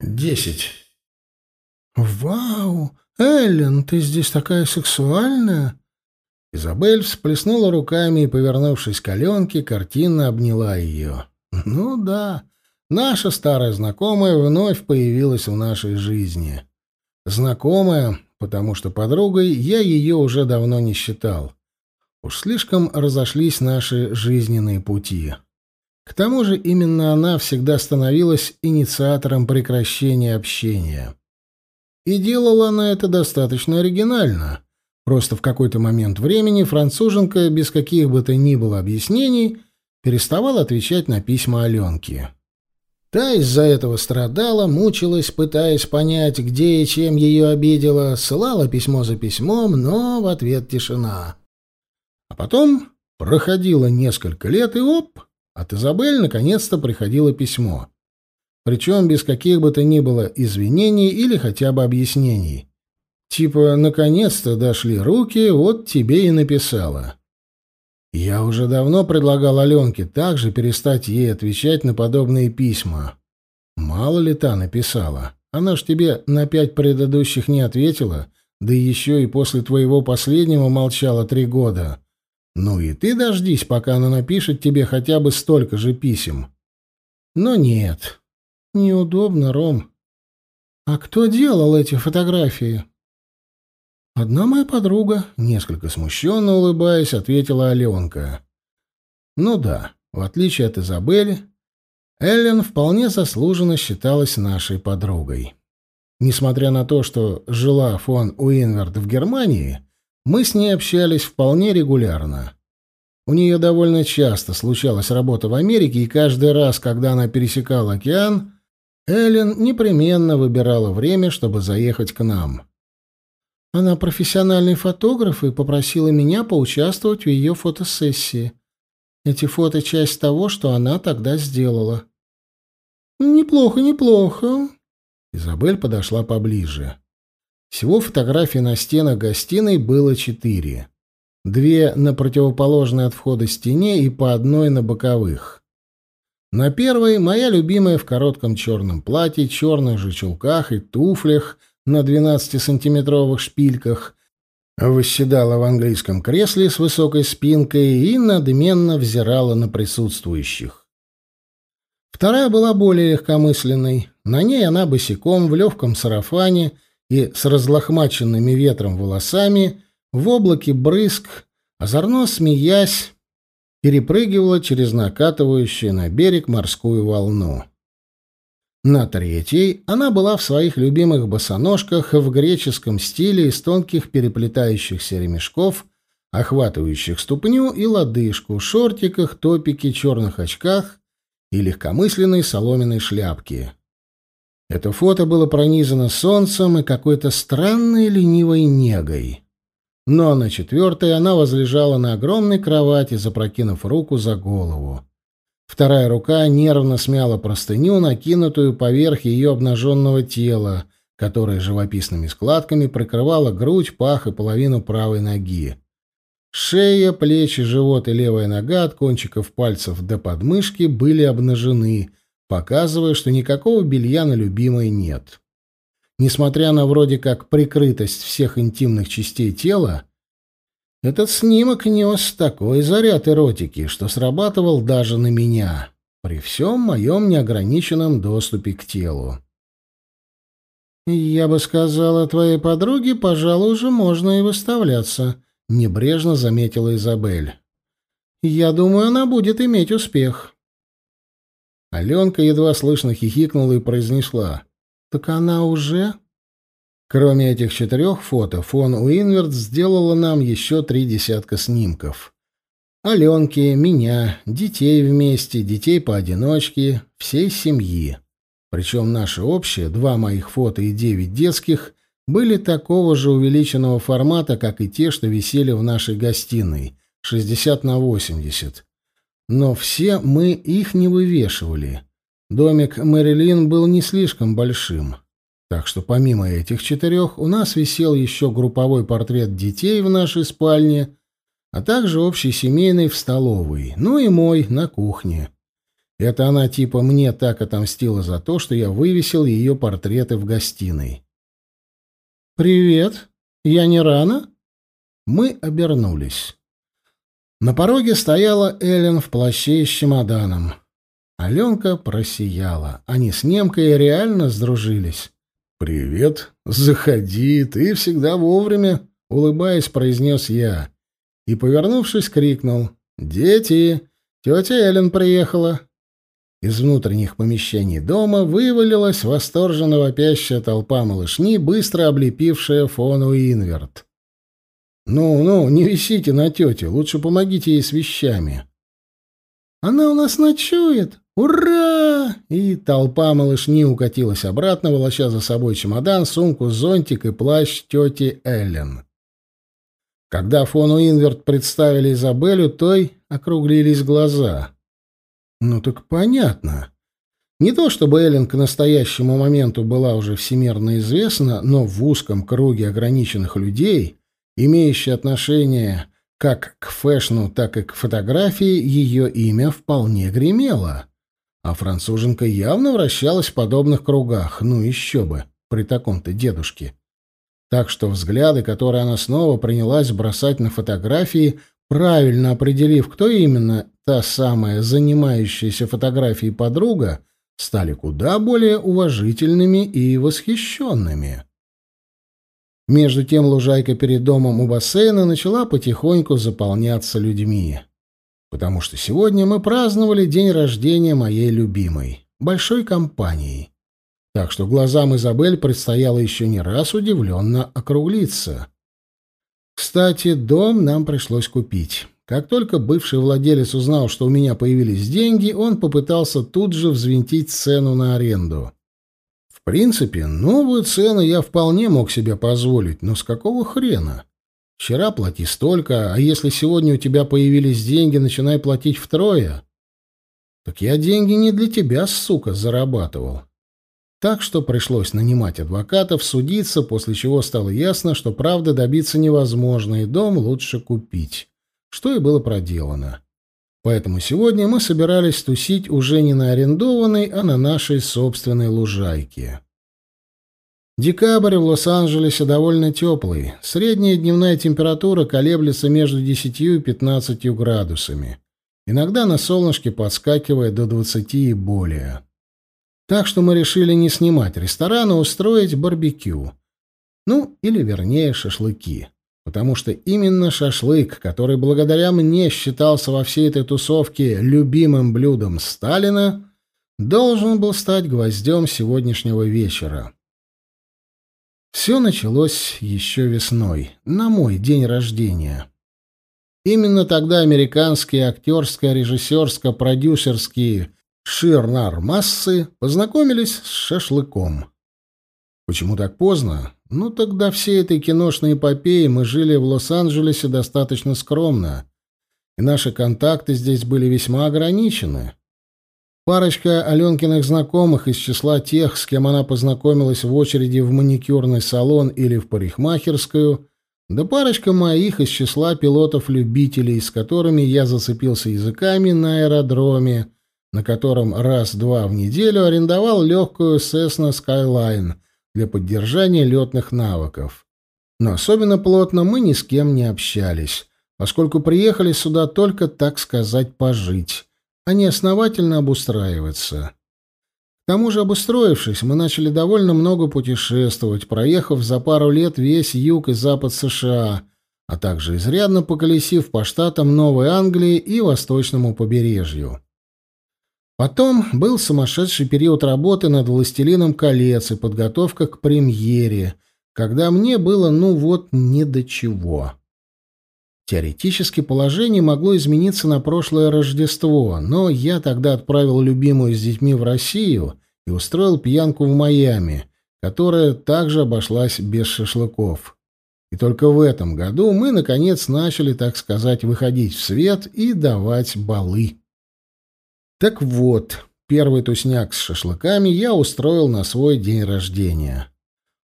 Десять. «Вау! Эллен, ты здесь такая сексуальная!» Изабель всплеснула руками и, повернувшись к Аленке, картинно обняла ее. «Ну да, наша старая знакомая вновь появилась в нашей жизни. Знакомая, потому что подругой я ее уже давно не считал. Уж слишком разошлись наши жизненные пути». К тому же именно она всегда становилась инициатором прекращения общения. И делала она это достаточно оригинально. Просто в какой-то момент времени француженка без каких бы то ни было объяснений переставала отвечать на письма Аленки. Та из-за этого страдала, мучилась, пытаясь понять, где и чем ее обидела, ссылала письмо за письмом, но в ответ тишина. А потом проходило несколько лет, и оп, от Изабель наконец-то приходило письмо. Причем без каких бы то ни было извинений или хотя бы объяснений. Типа, наконец-то дошли руки, вот тебе и написала. Я уже давно предлагал Аленке также перестать ей отвечать на подобные письма. Мало ли та написала. Она ж тебе на пять предыдущих не ответила, да еще и после твоего последнего молчала три года. Ну и ты дождись, пока она напишет тебе хотя бы столько же писем. Но нет. Неудобно, Ром. А кто делал эти фотографии? Одна моя подруга, несколько смущенно улыбаясь, ответила Аленка. Ну да, в отличие от Изабели, Эллен вполне заслуженно считалась нашей подругой. Несмотря на то, что жила фон Уинверд в Германии, мы с ней общались вполне регулярно. У нее довольно часто случалась работа в Америке, и каждый раз, когда она пересекала океан, Эллен непременно выбирала время, чтобы заехать к нам. Она профессиональный фотограф и попросила меня поучаствовать в ее фотосессии. Эти фото — часть того, что она тогда сделала. «Неплохо, неплохо». Изабель подошла поближе. Всего фотографий на стенах гостиной было четыре. Две на противоположной от входа стене и по одной на боковых. На первой моя любимая в коротком черном платье, черных же чулках и туфлях на 12-сантиметровых шпильках восседала в английском кресле с высокой спинкой и надменно взирала на присутствующих. Вторая была более легкомысленной. На ней она босиком в легком сарафане — и с разлохмаченными ветром волосами в облаке брызг, озорно смеясь, перепрыгивала через накатывающую на берег морскую волну. На третьей она была в своих любимых босоножках в греческом стиле из тонких переплетающихся ремешков, охватывающих ступню и лодыжку, шортиках, топике, черных очках и легкомысленной соломенной шляпке. Это фото было пронизано солнцем и какой-то странной ленивой негой. Но на четвертой она возлежала на огромной кровати, запрокинув руку за голову. Вторая рука нервно смяла простыню, накинутую поверх ее обнаженного тела, которое живописными складками прикрывало грудь, пах и половину правой ноги. Шея, плечи, живот и левая нога от кончиков пальцев до подмышки были обнажены, показывая, что никакого белья на любимой нет. Несмотря на вроде как прикрытость всех интимных частей тела, этот снимок нес такой заряд эротики, что срабатывал даже на меня, при всем моем неограниченном доступе к телу. «Я бы сказала, твоей подруге, пожалуй, уже можно и выставляться», — небрежно заметила Изабель. «Я думаю, она будет иметь успех». Аленка едва слышно хихикнула и произнесла. «Так она уже...» Кроме этих четырех фото, фон Уинверт сделала нам еще три десятка снимков. Аленки, меня, детей вместе, детей поодиночке, всей семьи. Причем наши общие, два моих фото и девять детских, были такого же увеличенного формата, как и те, что висели в нашей гостиной, 60 на 80. Но все мы их не вывешивали. Домик Мэрилин был не слишком большим. Так что помимо этих четырех у нас висел еще групповой портрет детей в нашей спальне, а также общий семейный в столовой, ну и мой на кухне. Это она типа мне так отомстила за то, что я вывесил ее портреты в гостиной. «Привет. Я не рано?» Мы обернулись. На пороге стояла Эллен в плаще с чемоданом. Аленка просияла. Они с немкой реально сдружились. «Привет. Заходи. Ты всегда вовремя», — улыбаясь, произнес я. И, повернувшись, крикнул. «Дети! Тетя Эллен приехала!» Из внутренних помещений дома вывалилась восторженно вопящая толпа малышни, быстро облепившая фоновый инверт. «Ну-ну, не висите на тете, лучше помогите ей с вещами». «Она у нас ночует! Ура!» И толпа малышни укатилась обратно, волоча за собой чемодан, сумку, зонтик и плащ тети Эллен. Когда фону Инверт представили Изабелю, той округлились глаза. Ну так понятно. Не то чтобы Эллен к настоящему моменту была уже всемирно известна, но в узком круге ограниченных людей, имеющие отношение как к фэшну, так и к фотографии, ее имя вполне гремело. А француженка явно вращалась в подобных кругах, ну еще бы, при таком-то дедушке. Так что взгляды, которые она снова принялась бросать на фотографии, правильно определив, кто именно та самая занимающаяся фотографией подруга, стали куда более уважительными и восхищенными. Между тем лужайка перед домом у бассейна начала потихоньку заполняться людьми. Потому что сегодня мы праздновали день рождения моей любимой, большой компанией. Так что глазам Изабель предстояло еще не раз удивленно округлиться. Кстати, дом нам пришлось купить. Как только бывший владелец узнал, что у меня появились деньги, он попытался тут же взвинтить цену на аренду. Принципе, новую цену я вполне мог себе позволить, но с какого хрена? Вчера плати столько, а если сегодня у тебя появились деньги, начинай платить втрое. Так я деньги не для тебя, сука, зарабатывал. Так что пришлось нанимать адвокатов, судиться, после чего стало ясно, что правда добиться невозможно, и дом лучше купить что и было проделано. Поэтому сегодня мы собирались тусить уже не на арендованной, а на нашей собственной лужайке. Декабрь в Лос-Анджелесе довольно теплый. Средняя дневная температура колеблется между 10 и 15 градусами. Иногда на солнышке подскакивает до 20 и более. Так что мы решили не снимать ресторан, а устроить барбекю. Ну, или вернее, шашлыки потому что именно шашлык, который благодаря мне считался во всей этой тусовке любимым блюдом Сталина, должен был стать гвоздем сегодняшнего вечера. Все началось еще весной, на мой день рождения. Именно тогда американские актерско-режиссерско-продюсерские ширнар-массы познакомились с шашлыком. Почему так поздно? Ну, тогда всей этой киношной эпопеи мы жили в Лос-Анджелесе достаточно скромно, и наши контакты здесь были весьма ограничены. Парочка Аленкиных знакомых из числа тех, с кем она познакомилась в очереди в маникюрный салон или в парикмахерскую, да парочка моих из числа пилотов-любителей, с которыми я зацепился языками на аэродроме, на котором раз-два в неделю арендовал легкую Cessna Skyline — для поддержания летных навыков. Но особенно плотно мы ни с кем не общались, поскольку приехали сюда только, так сказать, пожить, а не основательно обустраиваться. К тому же, обустроившись, мы начали довольно много путешествовать, проехав за пару лет весь юг и запад США, а также изрядно поколесив по штатам Новой Англии и восточному побережью. Потом был сумасшедший период работы над «Властелином колец» и подготовка к премьере, когда мне было ну вот не до чего. Теоретически положение могло измениться на прошлое Рождество, но я тогда отправил любимую с детьми в Россию и устроил пьянку в Майами, которая также обошлась без шашлыков. И только в этом году мы, наконец, начали, так сказать, выходить в свет и давать балы. Так вот, первый тусняк с шашлыками я устроил на свой день рождения.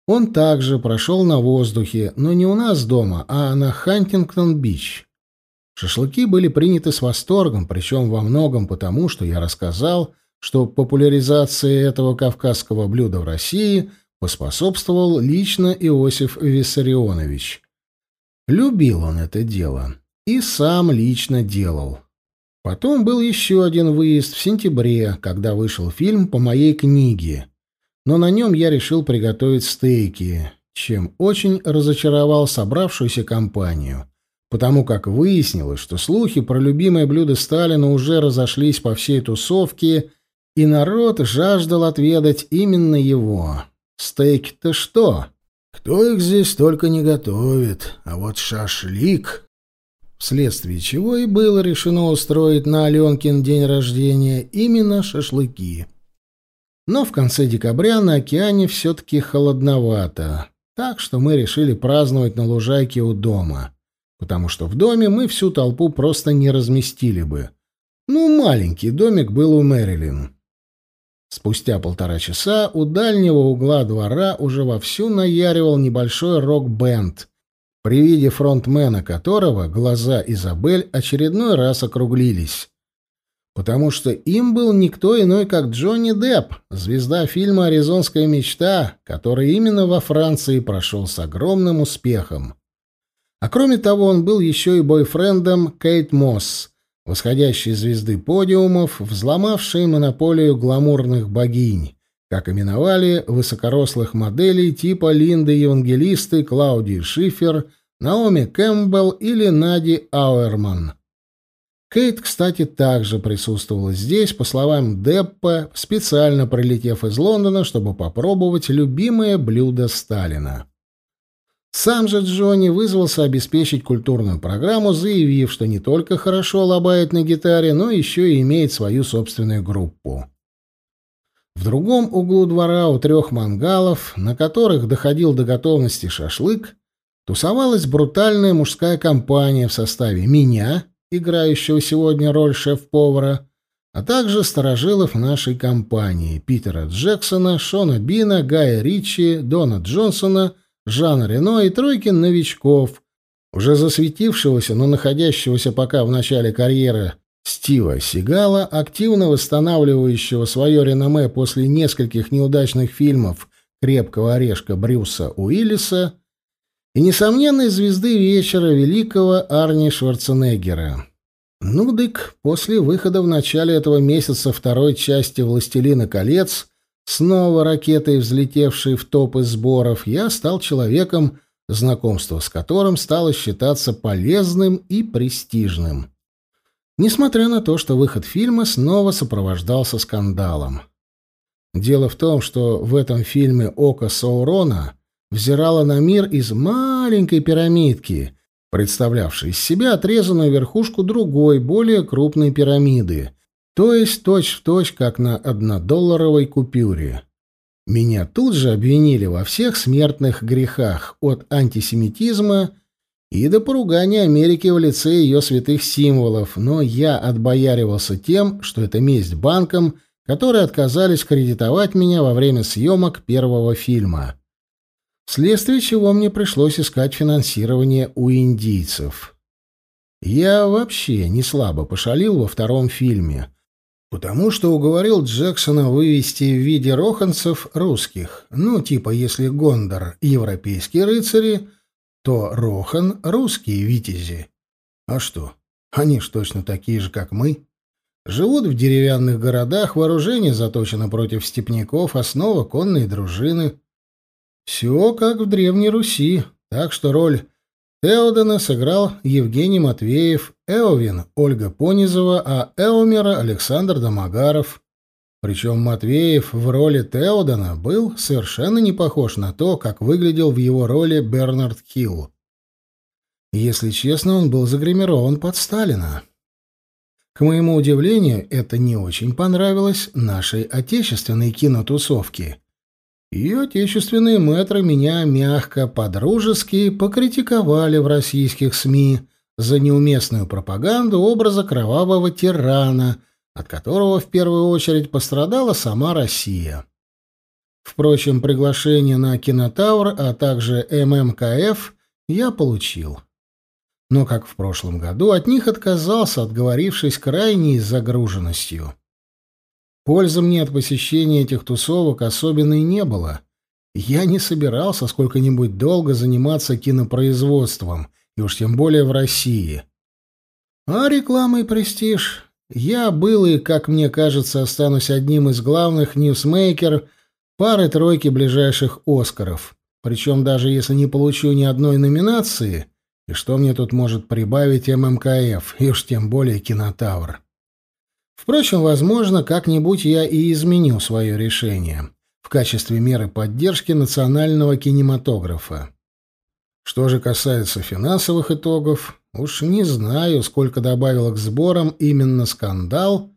Он также прошел на воздухе, но не у нас дома, а на Хантингтон-Бич. Шашлыки были приняты с восторгом, причем во многом потому, что я рассказал, что популяризации этого кавказского блюда в России поспособствовал лично Иосиф Виссарионович. Любил он это дело и сам лично делал. Потом был еще один выезд в сентябре, когда вышел фильм по моей книге. Но на нем я решил приготовить стейки, чем очень разочаровал собравшуюся компанию, потому как выяснилось, что слухи про любимое блюдо Сталина уже разошлись по всей тусовке, и народ жаждал отведать именно его. Стейки-то что? Кто их здесь только не готовит, а вот шашлик вследствие чего и было решено устроить на Аленкин день рождения именно шашлыки. Но в конце декабря на океане все-таки холодновато, так что мы решили праздновать на лужайке у дома, потому что в доме мы всю толпу просто не разместили бы. Ну, маленький домик был у Мэрилин. Спустя полтора часа у дальнего угла двора уже вовсю наяривал небольшой рок-бенд, при виде фронтмена которого глаза Изабель очередной раз округлились. Потому что им был никто иной, как Джонни Депп, звезда фильма «Аризонская мечта», который именно во Франции прошел с огромным успехом. А кроме того, он был еще и бойфрендом Кейт Мосс, восходящей звезды подиумов, взломавшей монополию гламурных богинь как именовали высокорослых моделей типа Линды Евангелисты, Клаудии Шифер, Наоми Кэмпбелл или Нади Ауэрман. Кейт, кстати, также присутствовала здесь, по словам Деппа, специально прилетев из Лондона, чтобы попробовать любимое блюдо Сталина. Сам же Джонни вызвался обеспечить культурную программу, заявив, что не только хорошо лобает на гитаре, но еще и имеет свою собственную группу. В другом углу двора у трех мангалов, на которых доходил до готовности шашлык, тусовалась брутальная мужская компания в составе меня, играющего сегодня роль шеф-повара, а также сторожилов нашей компании Питера Джексона, Шона Бина, Гая Ричи, Дона Джонсона, Жана Рено и тройки новичков, уже засветившегося, но находящегося пока в начале карьеры Стива Сигала, активно восстанавливающего свое реноме после нескольких неудачных фильмов «Крепкого орешка» Брюса Уиллиса и несомненной звезды вечера великого Арни Шварценеггера. Ну, дык, после выхода в начале этого месяца второй части «Властелина колец», снова ракетой взлетевшей в топы сборов, я стал человеком, знакомство с которым стало считаться полезным и престижным несмотря на то, что выход фильма снова сопровождался скандалом. Дело в том, что в этом фильме «Око Саурона» взирало на мир из маленькой пирамидки, представлявшей из себя отрезанную верхушку другой, более крупной пирамиды, то есть точь-в-точь, точь, как на однодолларовой купюре. Меня тут же обвинили во всех смертных грехах, от антисемитизма и до поругания Америки в лице ее святых символов, но я отбояривался тем, что это месть банкам, которые отказались кредитовать меня во время съемок первого фильма. Вследствие чего мне пришлось искать финансирование у индийцев. Я вообще не слабо пошалил во втором фильме, потому что уговорил Джексона вывести в виде роханцев русских, ну, типа если Гондор — европейские рыцари — то Рохан — русские витязи. А что, они ж точно такие же, как мы. Живут в деревянных городах, вооружение заточено против степняков, основа конной дружины. Все как в Древней Руси, так что роль Теодена сыграл Евгений Матвеев, Эовин — Ольга Понизова, а Эомера — Александр Домогаров. Причем Матвеев в роли Теодана был совершенно не похож на то, как выглядел в его роли Бернард Хилл. Если честно, он был загримирован под Сталина. К моему удивлению, это не очень понравилось нашей отечественной кинотусовке. И отечественные мэтры меня мягко, подружески покритиковали в российских СМИ за неуместную пропаганду образа кровавого тирана, от которого в первую очередь пострадала сама Россия. Впрочем, приглашение на Кинотавр, а также ММКФ я получил. но, как в прошлом году, от них отказался, отговорившись крайней загруженностью. Пользы мне от посещения этих тусовок особенной не было. Я не собирался сколько-нибудь долго заниматься кинопроизводством, и уж тем более в России. А реклама и престиж. Я был и, как мне кажется, останусь одним из главных ньюсмейкер пары-тройки ближайших «Оскаров». Причем даже если не получу ни одной номинации, и что мне тут может прибавить ММКФ, и уж тем более Кинотавр. Впрочем, возможно, как-нибудь я и изменю свое решение в качестве меры поддержки национального кинематографа. Что же касается финансовых итогов, уж не знаю, сколько добавил к сборам именно скандал,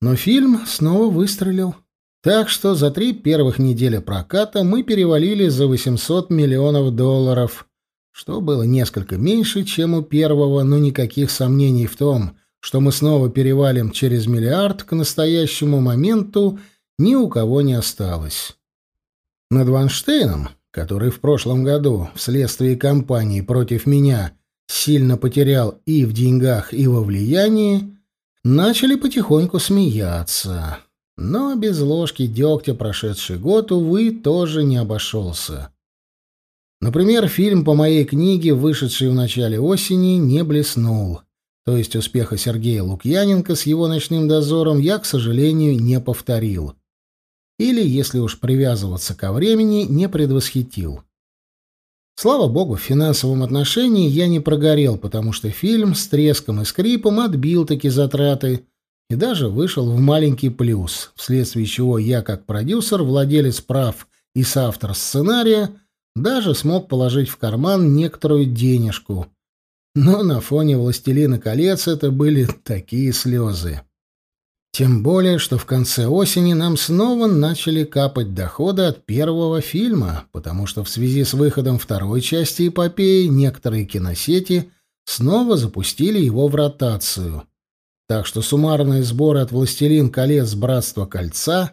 но фильм снова выстрелил. Так что за три первых недели проката мы перевалили за 800 миллионов долларов, что было несколько меньше, чем у первого, но никаких сомнений в том, что мы снова перевалим через миллиард к настоящему моменту, ни у кого не осталось. Над Ванштейном, который в прошлом году вследствие кампании против меня сильно потерял и в деньгах, и во влиянии, начали потихоньку смеяться. Но без ложки дегтя прошедший год, увы, тоже не обошелся. Например, фильм по моей книге, вышедший в начале осени, не блеснул. То есть успеха Сергея Лукьяненко с его «Ночным дозором» я, к сожалению, не повторил. Или, если уж привязываться ко времени, не предвосхитил. Слава богу, в финансовом отношении я не прогорел, потому что фильм с треском и скрипом отбил таки затраты и даже вышел в маленький плюс, вследствие чего я, как продюсер, владелец прав и соавтор сценария, даже смог положить в карман некоторую денежку. Но на фоне «Властелина колец» это были такие слезы. Тем более, что в конце осени нам снова начали капать доходы от первого фильма, потому что в связи с выходом второй части эпопеи некоторые киносети снова запустили его в ротацию. Так что суммарные сборы от «Властелин колец. Братство кольца»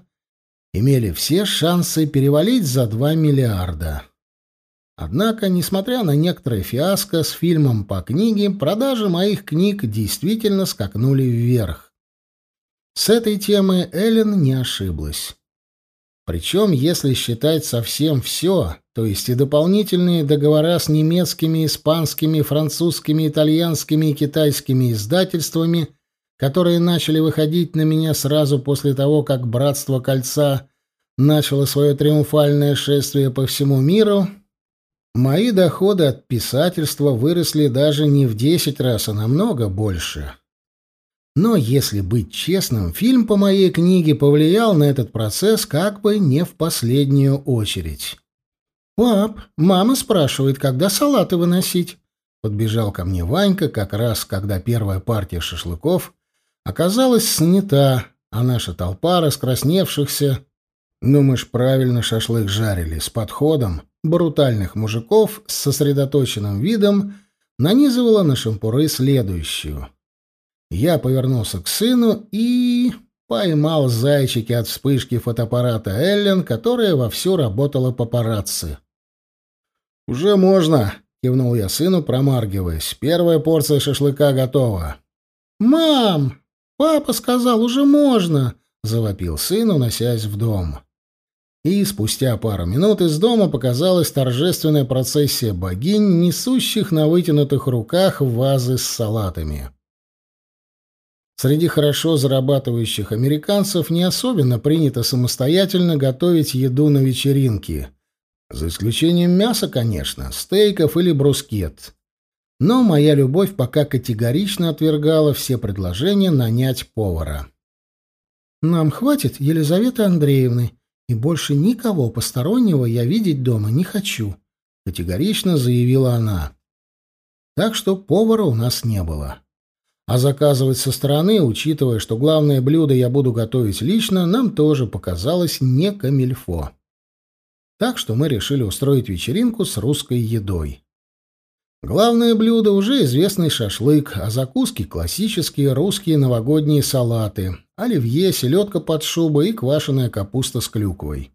имели все шансы перевалить за 2 миллиарда. Однако, несмотря на некоторые фиаско с фильмом по книге, продажи моих книг действительно скакнули вверх. С этой темы Эллен не ошиблась. Причем, если считать совсем все, то есть и дополнительные договора с немецкими, испанскими, французскими, итальянскими и китайскими издательствами, которые начали выходить на меня сразу после того, как «Братство кольца» начало свое триумфальное шествие по всему миру, мои доходы от писательства выросли даже не в десять раз, а намного больше. Но, если быть честным, фильм по моей книге повлиял на этот процесс как бы не в последнюю очередь. «Пап, мама спрашивает, когда салаты выносить?» Подбежал ко мне Ванька как раз, когда первая партия шашлыков оказалась снята, а наша толпа раскрасневшихся, ну мы ж правильно шашлык жарили, с подходом, брутальных мужиков с сосредоточенным видом нанизывала на шампуры следующую — я повернулся к сыну и поймал зайчики от вспышки фотоаппарата Эллен, которая вовсю работала папарацци. «Уже можно», — кивнул я сыну, промаргиваясь. «Первая порция шашлыка готова». «Мам, папа сказал, уже можно», — завопил сын, уносясь в дом. И спустя пару минут из дома показалась торжественная процессия богинь, несущих на вытянутых руках вазы с салатами. Среди хорошо зарабатывающих американцев не особенно принято самостоятельно готовить еду на вечеринке. За исключением мяса, конечно, стейков или брускет. Но моя любовь пока категорично отвергала все предложения нанять повара. «Нам хватит Елизаветы Андреевны, и больше никого постороннего я видеть дома не хочу», — категорично заявила она. Так что повара у нас не было. А заказывать со стороны, учитывая, что главное блюдо я буду готовить лично, нам тоже показалось не камильфо. Так что мы решили устроить вечеринку с русской едой. Главное блюдо уже известный шашлык, а закуски классические русские новогодние салаты, оливье, селедка под шубой и квашеная капуста с клюквой.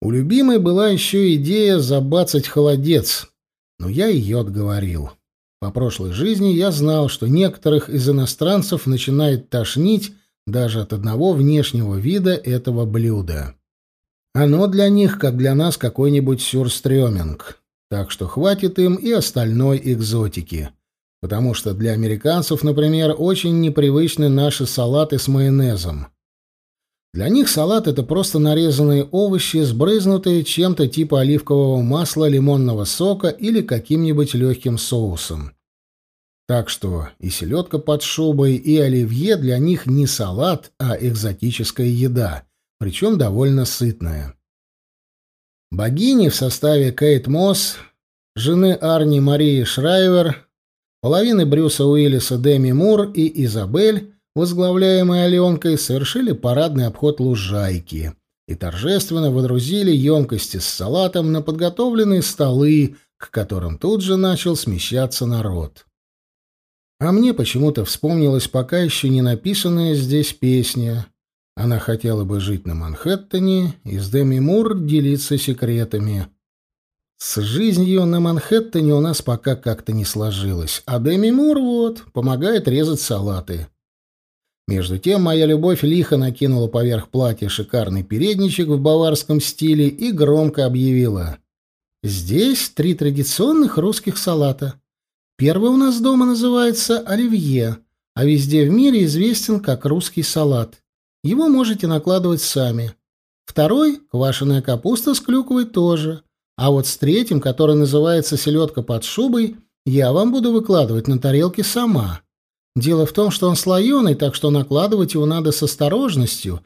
У любимой была еще идея забацать холодец, но я ее отговорил. По прошлой жизни я знал, что некоторых из иностранцев начинает тошнить даже от одного внешнего вида этого блюда. Оно для них, как для нас, какой-нибудь сюрстрёминг. Так что хватит им и остальной экзотики. Потому что для американцев, например, очень непривычны наши салаты с майонезом. Для них салат — это просто нарезанные овощи, сбрызнутые чем-то типа оливкового масла, лимонного сока или каким-нибудь легким соусом. Так что и селедка под шубой, и оливье для них не салат, а экзотическая еда, причем довольно сытная. Богини в составе Кейт Мосс, жены Арни Марии Шрайвер, половины Брюса Уиллиса Деми Мур и Изабель возглавляемые Аленкой, совершили парадный обход лужайки и торжественно водрузили емкости с салатом на подготовленные столы, к которым тут же начал смещаться народ. А мне почему-то вспомнилась пока еще не написанная здесь песня. Она хотела бы жить на Манхэттене и с Деми Мур делиться секретами. С жизнью на Манхэттене у нас пока как-то не сложилось, а Деми Мур вот помогает резать салаты. Между тем моя любовь лихо накинула поверх платья шикарный передничек в баварском стиле и громко объявила. «Здесь три традиционных русских салата. Первый у нас дома называется оливье, а везде в мире известен как русский салат. Его можете накладывать сами. Второй — квашеная капуста с клюквой тоже. А вот с третьим, который называется селедка под шубой, я вам буду выкладывать на тарелке сама. Дело в том, что он слоеный, так что накладывать его надо с осторожностью,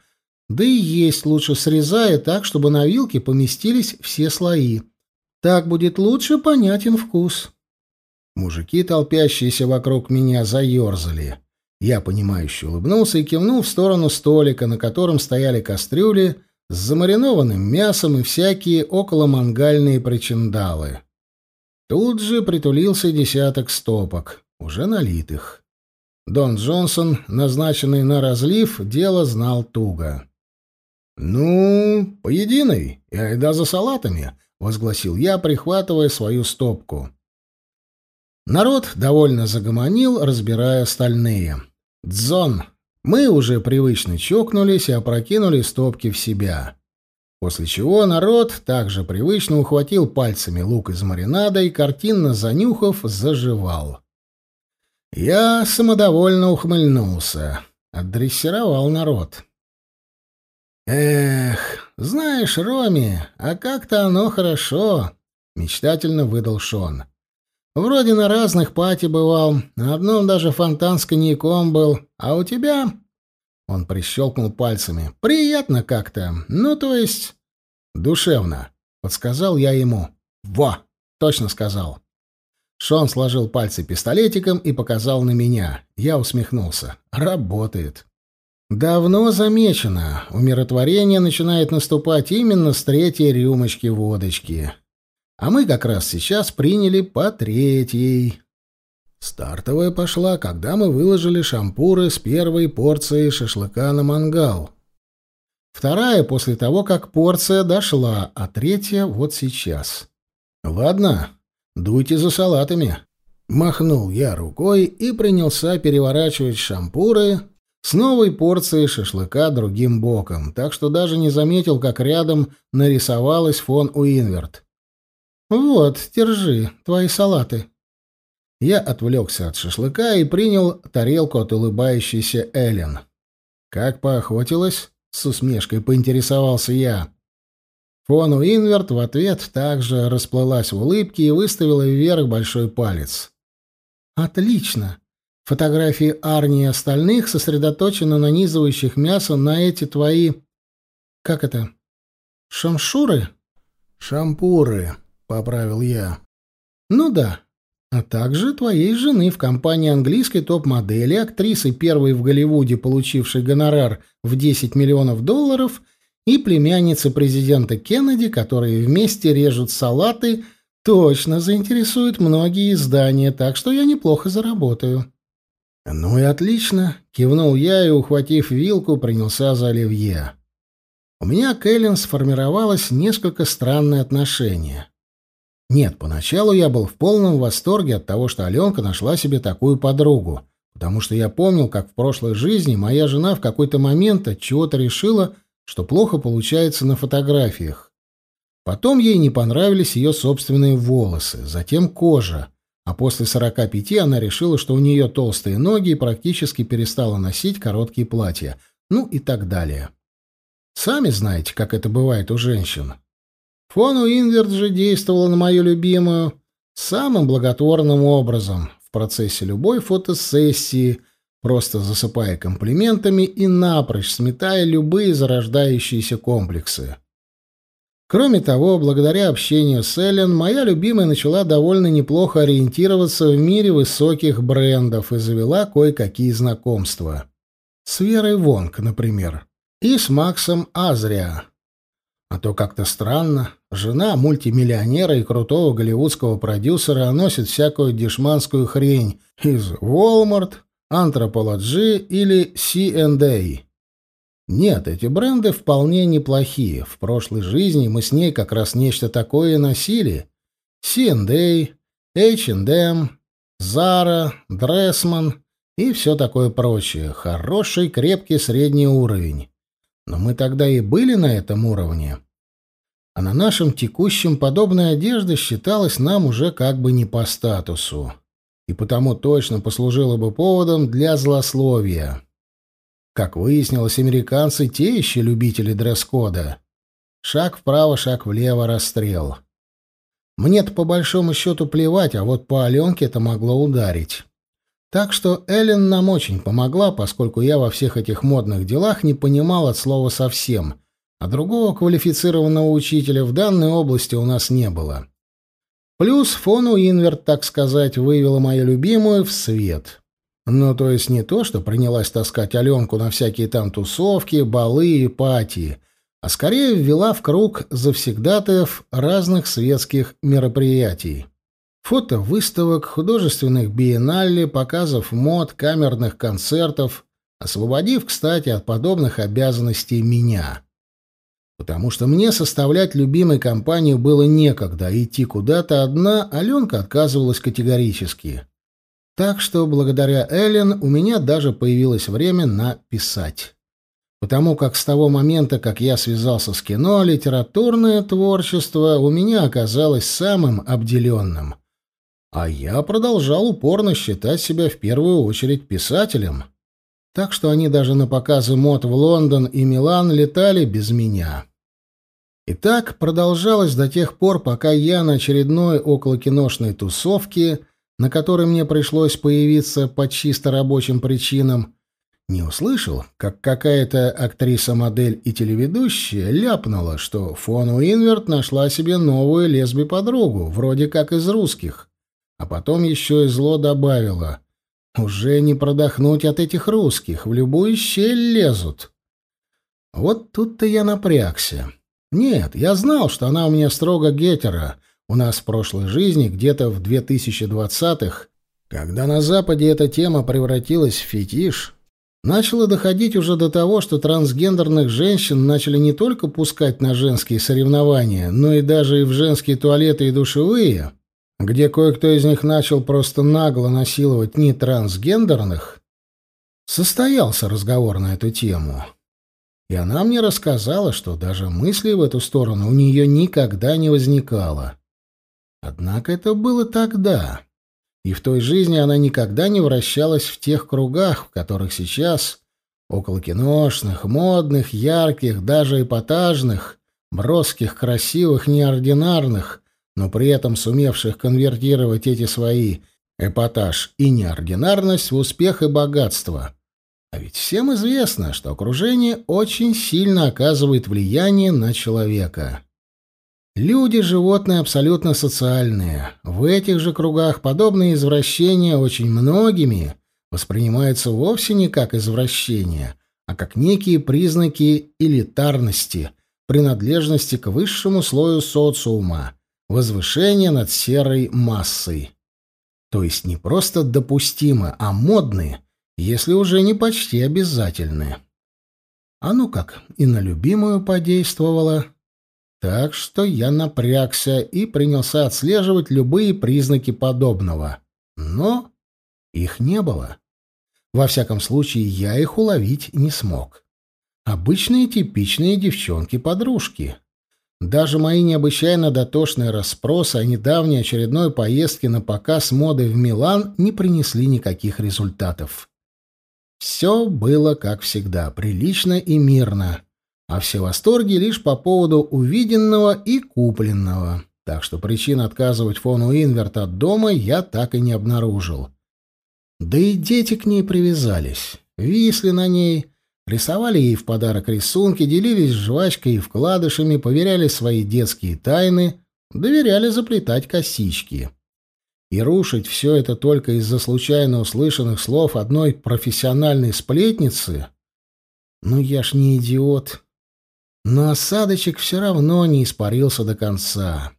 да и есть лучше срезая так, чтобы на вилке поместились все слои. Так будет лучше понятен вкус. Мужики, толпящиеся вокруг меня, заерзали. Я, понимающе улыбнулся и кивнул в сторону столика, на котором стояли кастрюли с замаринованным мясом и всякие околомангальные причиндалы. Тут же притулился десяток стопок, уже налитых. Дон Джонсон, назначенный на разлив, дело знал туго. «Ну, поединой, и айда за салатами», — возгласил я, прихватывая свою стопку. Народ довольно загомонил, разбирая остальные. «Дзон!» Мы уже привычно чокнулись и опрокинули стопки в себя. После чего народ также привычно ухватил пальцами лук из маринада и, картинно занюхав, заживал. Я самодовольно ухмыльнулся. Отдрессировал народ. «Эх, знаешь, Роми, а как-то оно хорошо», — мечтательно выдал Шон. «Вроде на разных пати бывал, на одном даже фонтан с коньяком был, а у тебя...» Он прищелкнул пальцами. «Приятно как-то. Ну, то есть...» «Душевно», — подсказал я ему. «Во!» — точно сказал. Шон сложил пальцы пистолетиком и показал на меня. Я усмехнулся. Работает. Давно замечено. Умиротворение начинает наступать именно с третьей рюмочки водочки. А мы как раз сейчас приняли по третьей. Стартовая пошла, когда мы выложили шампуры с первой порцией шашлыка на мангал. Вторая после того, как порция дошла, а третья вот сейчас. Ладно, Дуйте за салатами. Махнул я рукой и принялся переворачивать шампуры с новой порцией шашлыка другим боком, так что даже не заметил, как рядом нарисовалась фон Уинверт. «Вот, держи, твои салаты». Я отвлекся от шашлыка и принял тарелку от улыбающейся Эллен. «Как поохотилась?» — с усмешкой поинтересовался я. Фон Уинверт в ответ также расплылась в улыбке и выставила вверх большой палец. «Отлично! Фотографии Арни и остальных сосредоточены нанизывающих мясо на эти твои... Как это? Шамшуры?» «Шампуры», — поправил я. «Ну да. А также твоей жены в компании английской топ-модели, актрисы первой в Голливуде, получившей гонорар в 10 миллионов долларов — и племянница президента Кеннеди, которые вместе режут салаты, точно заинтересуют многие издания, так что я неплохо заработаю. Ну и отлично, кивнул я и, ухватив вилку, принялся за оливье. У меня к Эллен сформировалось несколько странное отношение. Нет, поначалу я был в полном восторге от того, что Аленка нашла себе такую подругу, потому что я помнил, как в прошлой жизни моя жена в какой-то момент от чего-то решила, что плохо получается на фотографиях. Потом ей не понравились ее собственные волосы, затем кожа, а после 45 она решила, что у нее толстые ноги и практически перестала носить короткие платья, ну и так далее. Сами знаете, как это бывает у женщин. Фон Уинверт же действовала на мою любимую самым благотворным образом в процессе любой фотосессии, просто засыпая комплиментами и напрочь сметая любые зарождающиеся комплексы. Кроме того, благодаря общению с Эллен, моя любимая начала довольно неплохо ориентироваться в мире высоких брендов и завела кое-какие знакомства. С Верой Вонг, например, и с Максом Азриа. А то как-то странно. Жена мультимиллионера и крутого голливудского продюсера носит всякую дешманскую хрень из Walmart, Anthropology или C&A. Нет, эти бренды вполне неплохие. В прошлой жизни мы с ней как раз нечто такое носили. C&A, H&M, Zara, Dressman и все такое прочее. Хороший, крепкий средний уровень. Но мы тогда и были на этом уровне. А на нашем текущем подобная одежда считалась нам уже как бы не по статусу. И потому точно послужила бы поводом для злословия. Как выяснилось, американцы те еще любители дресс-кода. Шаг вправо, шаг влево, расстрел. Мне-то по большому счету плевать, а вот по Аленке это могло ударить. Так что Эллен нам очень помогла, поскольку я во всех этих модных делах не понимал от слова совсем, а другого квалифицированного учителя в данной области у нас не было. Плюс фон Уинверт, так сказать, вывела мою любимую в свет. Ну, то есть не то, что принялась таскать Аленку на всякие там тусовки, балы и пати, а скорее ввела в круг завсегдатаев разных светских мероприятий. Фото выставок, художественных биеннале, показов мод, камерных концертов, освободив, кстати, от подобных обязанностей меня. Потому что мне составлять любимой компанию было некогда, идти куда-то одна Аленка отказывалась категорически. Так что благодаря Эллен у меня даже появилось время на писать. Потому как с того момента, как я связался с кино, литературное творчество у меня оказалось самым обделенным — а я продолжал упорно считать себя в первую очередь писателем. Так что они даже на показы мод в Лондон и Милан летали без меня. И так продолжалось до тех пор, пока я на очередной околокиношной тусовке, на которой мне пришлось появиться по чисто рабочим причинам, не услышал, как какая-то актриса-модель и телеведущая ляпнула, что фон Уинверт нашла себе новую лесби-подругу, вроде как из русских. А потом еще и зло добавила. Уже не продохнуть от этих русских, в любую щель лезут. Вот тут-то я напрягся. Нет, я знал, что она у меня строго гетера. У нас в прошлой жизни, где-то в 2020-х, когда на Западе эта тема превратилась в фетиш, начало доходить уже до того, что трансгендерных женщин начали не только пускать на женские соревнования, но и даже и в женские туалеты и душевые — где кое-кто из них начал просто нагло насиловать не трансгендерных, состоялся разговор на эту тему. И она мне рассказала, что даже мысли в эту сторону у нее никогда не возникало. Однако это было тогда. И в той жизни она никогда не вращалась в тех кругах, в которых сейчас, около киношных, модных, ярких, даже эпатажных, броских, красивых, неординарных, но при этом сумевших конвертировать эти свои эпатаж и неординарность в успех и богатство. А ведь всем известно, что окружение очень сильно оказывает влияние на человека. Люди — животные абсолютно социальные. В этих же кругах подобные извращения очень многими воспринимаются вовсе не как извращения, а как некие признаки элитарности, принадлежности к высшему слою социума, возвышение над серой массой. То есть не просто допустимы, а модные, если уже не почти обязательны. А ну как, и на любимую подействовало. Так что я напрягся и принялся отслеживать любые признаки подобного. Но их не было. Во всяком случае, я их уловить не смог. Обычные типичные девчонки-подружки. Даже мои необычайно дотошные расспросы о недавней очередной поездке на показ моды в Милан не принесли никаких результатов. Все было, как всегда, прилично и мирно, а все восторги лишь по поводу увиденного и купленного. Так что причин отказывать фону Инверт от дома я так и не обнаружил. Да и дети к ней привязались, висли на ней, рисовали ей в подарок рисунки, делились жвачкой и вкладышами, поверяли свои детские тайны, доверяли заплетать косички. И рушить все это только из-за случайно услышанных слов одной профессиональной сплетницы? Ну я ж не идиот. Но осадочек все равно не испарился до конца.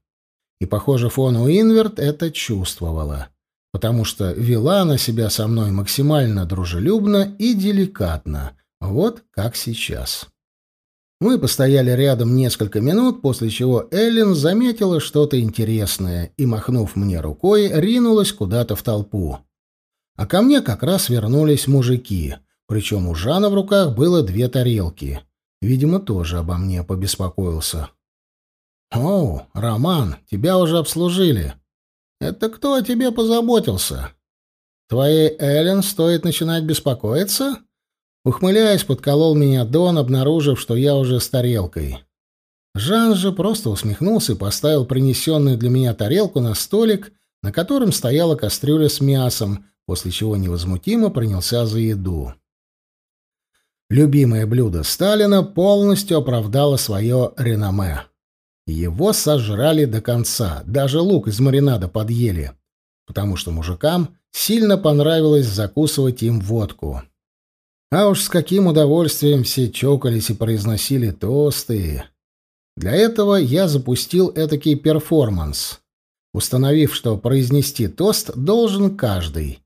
И, похоже, фон Уинверт это чувствовала, потому что вела она себя со мной максимально дружелюбно и деликатно, вот как сейчас. Мы постояли рядом несколько минут, после чего Эллен заметила что-то интересное и, махнув мне рукой, ринулась куда-то в толпу. А ко мне как раз вернулись мужики, причем у Жана в руках было две тарелки. Видимо, тоже обо мне побеспокоился. «Оу, Роман, тебя уже обслужили. Это кто о тебе позаботился? Твоей Эллен стоит начинать беспокоиться?» Ухмыляясь, подколол меня Дон, обнаружив, что я уже с тарелкой. Жан же просто усмехнулся и поставил принесенную для меня тарелку на столик, на котором стояла кастрюля с мясом, после чего невозмутимо принялся за еду. Любимое блюдо Сталина полностью оправдало свое реноме. Его сожрали до конца, даже лук из маринада подъели, потому что мужикам сильно понравилось закусывать им водку. А уж с каким удовольствием все чокались и произносили тосты. Для этого я запустил этакий перформанс, установив, что произнести тост должен каждый.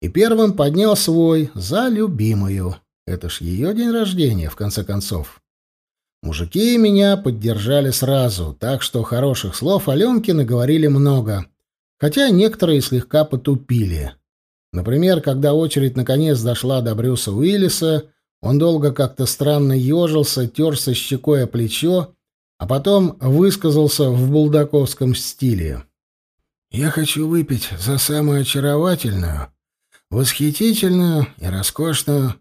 И первым поднял свой за любимую. Это ж ее день рождения, в конце концов. Мужики меня поддержали сразу, так что хороших слов Аленке наговорили много, хотя некоторые слегка потупили. Например, когда очередь наконец дошла до Брюса Уиллиса, он долго как-то странно ежился, терся щекой о плечо, а потом высказался в булдаковском стиле. «Я хочу выпить за самую очаровательную, восхитительную и роскошную...»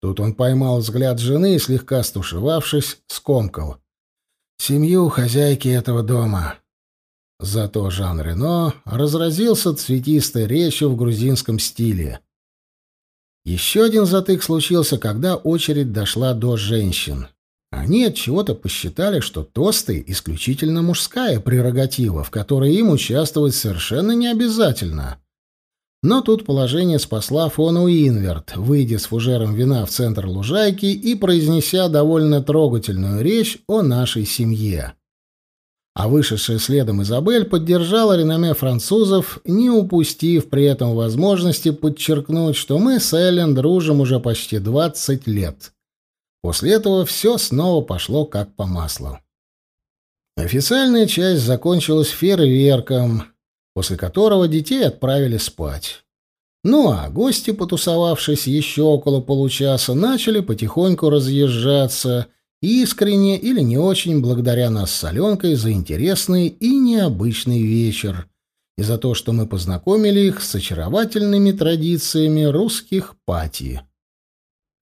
Тут он поймал взгляд жены и, слегка стушевавшись, скомкал. «Семью хозяйки этого дома. Зато Жан Рено разразился цветистой речью в грузинском стиле. Еще один затык случился, когда очередь дошла до женщин. Они от чего-то посчитали, что тосты исключительно мужская прерогатива, в которой им участвовать совершенно не обязательно. Но тут положение спасла фон Уинверт, выйдя с фужером вина в центр лужайки и произнеся довольно трогательную речь о нашей семье. А вышедшая следом Изабель поддержала реноме французов, не упустив при этом возможности подчеркнуть, что мы с Эллен дружим уже почти 20 лет. После этого все снова пошло как по маслу. Официальная часть закончилась фейерверком, после которого детей отправили спать. Ну а гости, потусовавшись еще около получаса, начали потихоньку разъезжаться — искренне или не очень благодаря нас с Аленкой за интересный и необычный вечер и за то, что мы познакомили их с очаровательными традициями русских пати.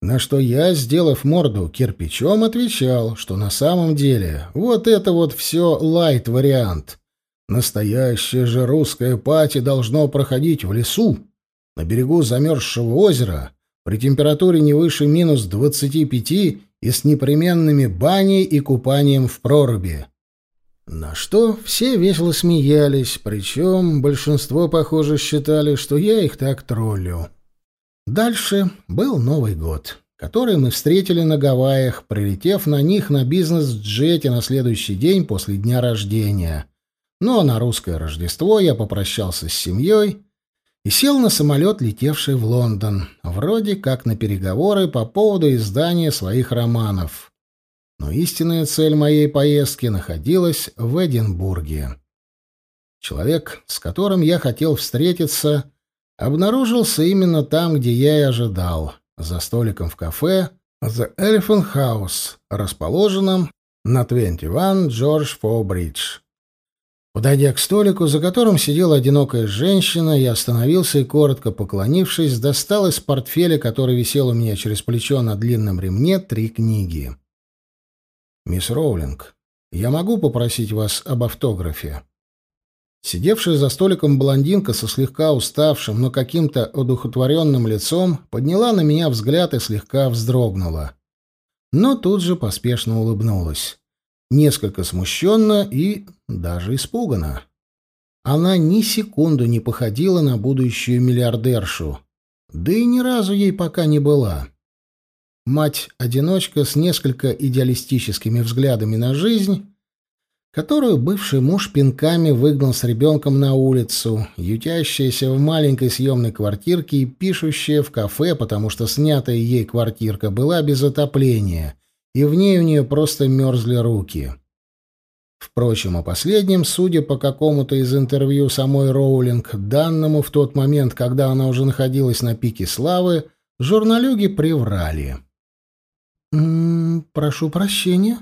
На что я, сделав морду кирпичом, отвечал, что на самом деле вот это вот все лайт-вариант. Настоящее же русское пати должно проходить в лесу, на берегу замерзшего озера, при температуре не выше минус двадцати пяти и с непременными баней и купанием в проруби. На что все весело смеялись, причем большинство, похоже, считали, что я их так троллю. Дальше был Новый год, который мы встретили на Гавайях, прилетев на них на бизнес-джете на следующий день после дня рождения. Ну а на русское Рождество я попрощался с семьей и сел на самолет, летевший в Лондон, вроде как на переговоры по поводу издания своих романов. но истинная цель моей поездки находилась в Эдинбурге. Человек, с которым я хотел встретиться, обнаружился именно там, где я и ожидал, за столиком в кафе The Elephant House, расположенном на 21 Джордж Фоу-Бридж. Подойдя к столику, за которым сидела одинокая женщина, я остановился и, коротко поклонившись, достал из портфеля, который висел у меня через плечо на длинном ремне, три книги. «Мисс Роулинг, я могу попросить вас об автографе?» Сидевшая за столиком блондинка со слегка уставшим, но каким-то одухотворенным лицом подняла на меня взгляд и слегка вздрогнула. Но тут же поспешно улыбнулась. Несколько смущенно и даже испуганно. Она ни секунду не походила на будущую миллиардершу. Да и ни разу ей пока не была. Мать-одиночка с несколько идеалистическими взглядами на жизнь которую бывший муж пинками выгнал с ребенком на улицу, ютящаяся в маленькой съемной квартирке и пишущая в кафе, потому что снятая ей квартирка была без отопления, и в ней у нее просто мерзли руки. Впрочем, о последнем, судя по какому-то из интервью самой Роулинг, данному в тот момент, когда она уже находилась на пике славы, журналюги приврали. «М -м, «Прошу прощения»,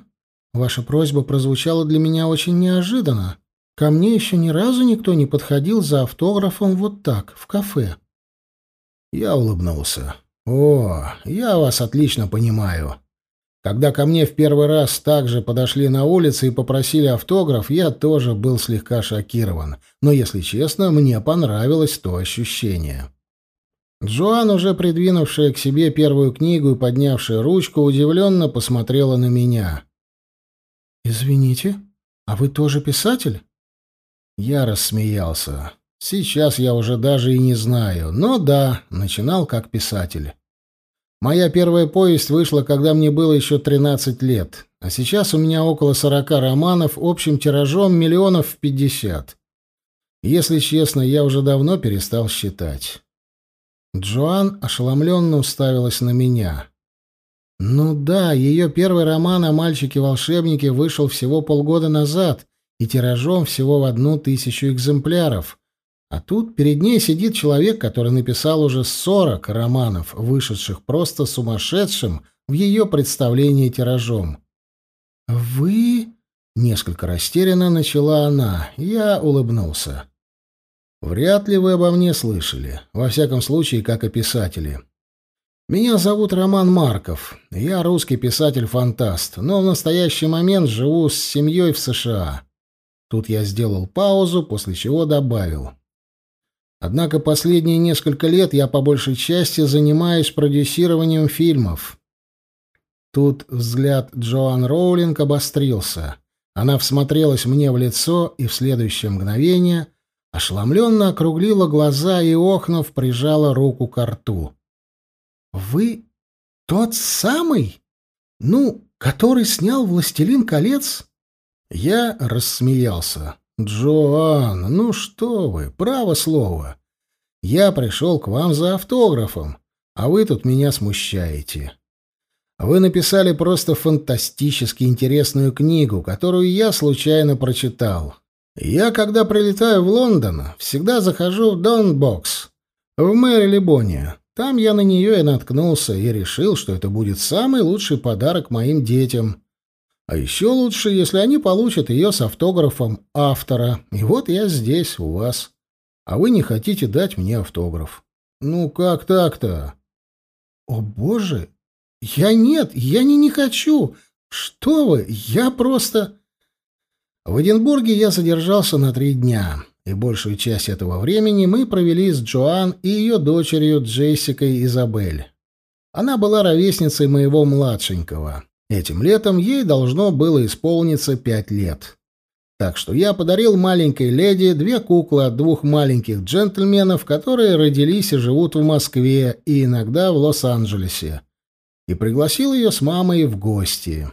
Ваша просьба прозвучала для меня очень неожиданно. Ко мне еще ни разу никто не подходил за автографом вот так, в кафе. Я улыбнулся. «О, я вас отлично понимаю. Когда ко мне в первый раз также подошли на улице и попросили автограф, я тоже был слегка шокирован. Но, если честно, мне понравилось то ощущение». Джоан, уже придвинувшая к себе первую книгу и поднявшая ручку, удивленно посмотрела на меня. «Извините, а вы тоже писатель?» Я рассмеялся. Сейчас я уже даже и не знаю, но да, начинал как писатель. Моя первая повесть вышла, когда мне было еще 13 лет, а сейчас у меня около 40 романов общим тиражом миллионов в 50. Если честно, я уже давно перестал считать. Джоан ошеломленно уставилась на меня. Ну да, ее первый роман о мальчике-волшебнике вышел всего полгода назад и тиражом всего в одну тысячу экземпляров. А тут перед ней сидит человек, который написал уже сорок романов, вышедших просто сумасшедшим в ее представлении тиражом. «Вы...» — несколько растерянно начала она. Я улыбнулся. «Вряд ли вы обо мне слышали. Во всяком случае, как о писателе. Меня зовут Роман Марков. Я русский писатель-фантаст, но в настоящий момент живу с семьей в США. Тут я сделал паузу, после чего добавил. Однако последние несколько лет я по большей части занимаюсь продюсированием фильмов. Тут взгляд Джоан Роулинг обострился. Она всмотрелась мне в лицо и в следующее мгновение ошеломленно округлила глаза и, охнув, прижала руку к рту. «Вы тот самый? Ну, который снял «Властелин колец»?» Я рассмеялся. «Джоан, ну что вы, право слово. Я пришел к вам за автографом, а вы тут меня смущаете. Вы написали просто фантастически интересную книгу, которую я случайно прочитал. Я, когда прилетаю в Лондон, всегда захожу в Донбокс, в Мэри-Лебоне. Там я на нее и наткнулся, и решил, что это будет самый лучший подарок моим детям. А еще лучше, если они получат ее с автографом автора. И вот я здесь, у вас. А вы не хотите дать мне автограф. Ну, как так-то? О, боже! Я нет, я не не хочу. Что вы? Я просто... В Эдинбурге я задержался на три дня и большую часть этого времени мы провели с Джоан и ее дочерью Джессикой Изабель. Она была ровесницей моего младшенького. Этим летом ей должно было исполниться пять лет. Так что я подарил маленькой леди две куклы от двух маленьких джентльменов, которые родились и живут в Москве и иногда в Лос-Анджелесе, и пригласил ее с мамой в гости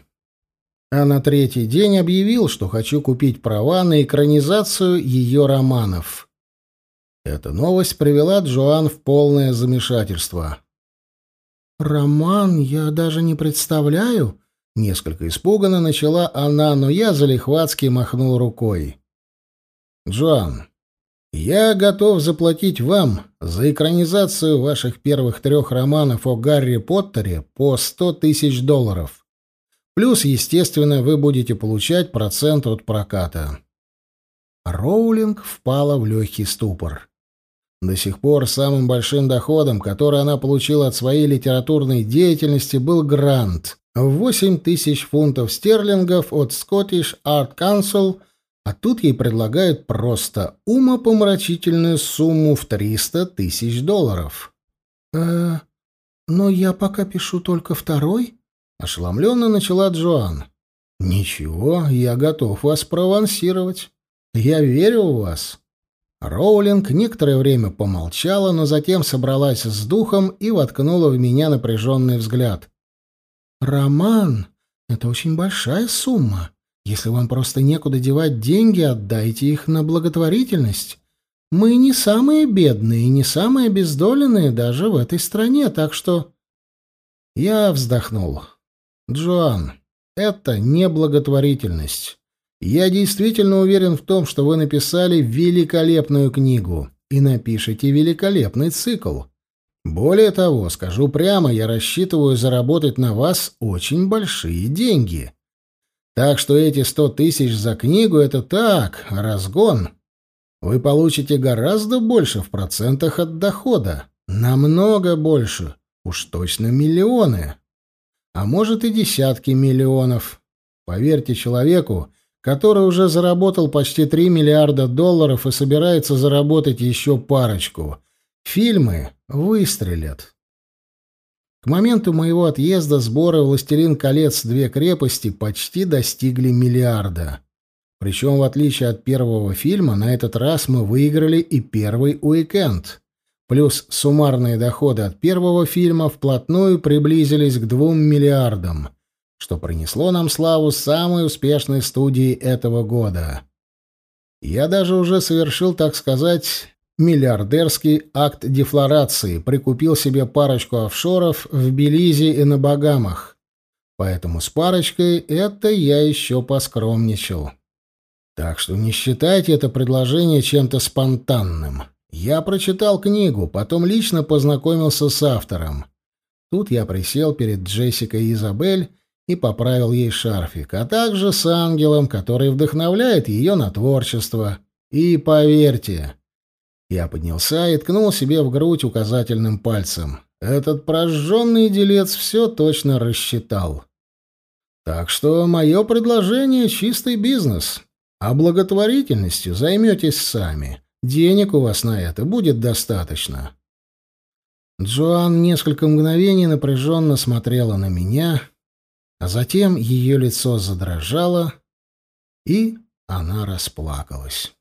а на третий день объявил, что хочу купить права на экранизацию ее романов. Эта новость привела Джоан в полное замешательство. «Роман я даже не представляю. Несколько испуганно начала она, но я залихватски махнул рукой. «Джоан, я готов заплатить вам за экранизацию ваших первых трех романов о Гарри Поттере по сто тысяч долларов. Плюс, естественно, вы будете получать процент от проката». Роулинг впала в легкий ступор. До сих пор самым большим доходом, который она получила от своей литературной деятельности, был грант 8 тысяч фунтов стерлингов от Scottish Art Council, а тут ей предлагают просто умопомрачительную сумму в 300 тысяч долларов. «Э, но я пока пишу только второй?» — ошеломленно начала Джоан. «Ничего, я готов вас провансировать. Я верю в вас». Роулинг некоторое время помолчала, но затем собралась с духом и воткнула в меня напряженный взгляд. «Роман — это очень большая сумма. Если вам просто некуда девать деньги, отдайте их на благотворительность. Мы не самые бедные, не самые обездоленные даже в этой стране, так что...» Я вздохнул. «Джоан, это не благотворительность. Я действительно уверен в том, что вы написали великолепную книгу и напишете великолепный цикл. Более того, скажу прямо, я рассчитываю заработать на вас очень большие деньги. Так что эти сто тысяч за книгу — это так, разгон. Вы получите гораздо больше в процентах от дохода. Намного больше. Уж точно миллионы. А может и десятки миллионов. Поверьте человеку, который уже заработал почти 3 миллиарда долларов и собирается заработать еще парочку. Фильмы выстрелят. К моменту моего отъезда сборы «Властелин колец. Две крепости» почти достигли миллиарда. Причем, в отличие от первого фильма, на этот раз мы выиграли и первый уикенд. Плюс суммарные доходы от первого фильма вплотную приблизились к двум миллиардам что принесло нам славу самой успешной студии этого года. Я даже уже совершил, так сказать, миллиардерский акт дефлорации, прикупил себе парочку офшоров в Белизе и на Багамах. Поэтому с парочкой это я еще поскромничал. Так что не считайте это предложение чем-то спонтанным. Я прочитал книгу, потом лично познакомился с автором. Тут я присел перед Джессикой Изабель и поправил ей шарфик, а также с ангелом, который вдохновляет ее на творчество. И поверьте, я поднялся и ткнул себе в грудь указательным пальцем. Этот прожженный делец все точно рассчитал. Так что мое предложение — чистый бизнес. А благотворительностью займетесь сами. Денег у вас на это будет достаточно. Джоан несколько мгновений напряженно смотрела на меня — а затем ее лицо задрожало, и она расплакалась.